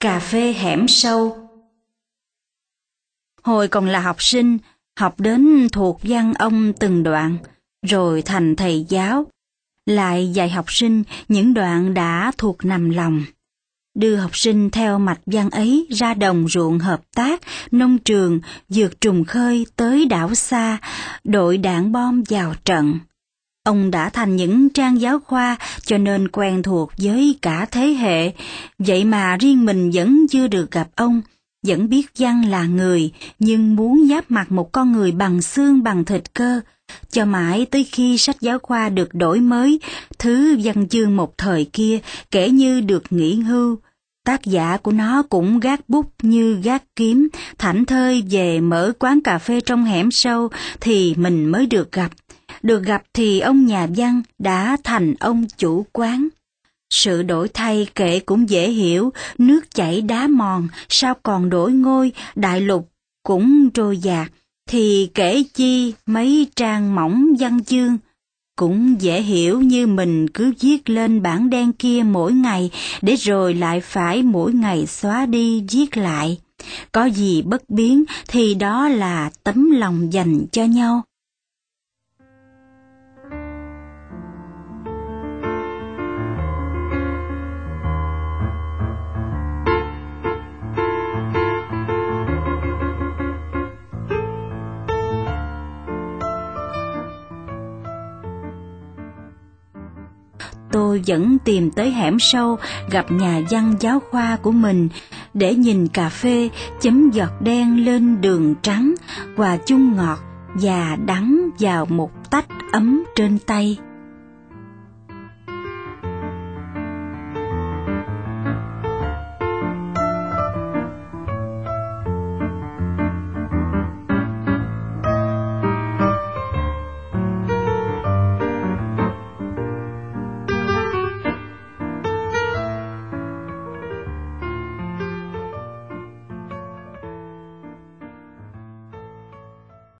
Cà phê hẻm sâu Hồi còn là học sinh, học đến thuộc văn ông từng đoạn, rồi thành thầy giáo, lại dạy học sinh những đoạn đã thuộc nằm lòng. Đưa học sinh theo mạch văn ấy ra đồng ruộng hợp tác, nông trường, dược trùng khơi tới đảo xa, đội đạn bom vào trận. Ông đã thành những trang giáo khoa cho nên quen thuộc với cả thế hệ, vậy mà riêng mình vẫn chưa được gặp ông, vẫn biết văn là người, nhưng muốn giáp mặt một con người bằng xương bằng thịt cơ, cho mãi tới khi sách giáo khoa được đổi mới, thứ văn chương một thời kia kể như được nghỉ hưu. Tác giả của nó cũng gác bút như gác kiếm, thảnh thơi về mở quán cà phê trong hẻm sâu thì mình mới được gặp. Được gặp thì ông nhà văn đã thành ông chủ quán. Sự đổi thay kể cũng dễ hiểu, nước chảy đá mòn, sao còn đổi ngôi, đại lục cũng trôi dạt, thì kể chi mấy trang mỏng văn chương. Cũng dễ hiểu như mình cứ viết lên bảng đen kia mỗi ngày, để rồi lại phải mỗi ngày xóa đi viết lại. Có gì bất biến thì đó là tấm lòng dành cho nhau. Tôi vẫn tìm tới hẻm sâu gặp nhà văn giáo khoa của mình, để nhìn cà phê, chấm giọt đen lên đường trắng và chung ngọt và đắng vào một tách ấm trên tay.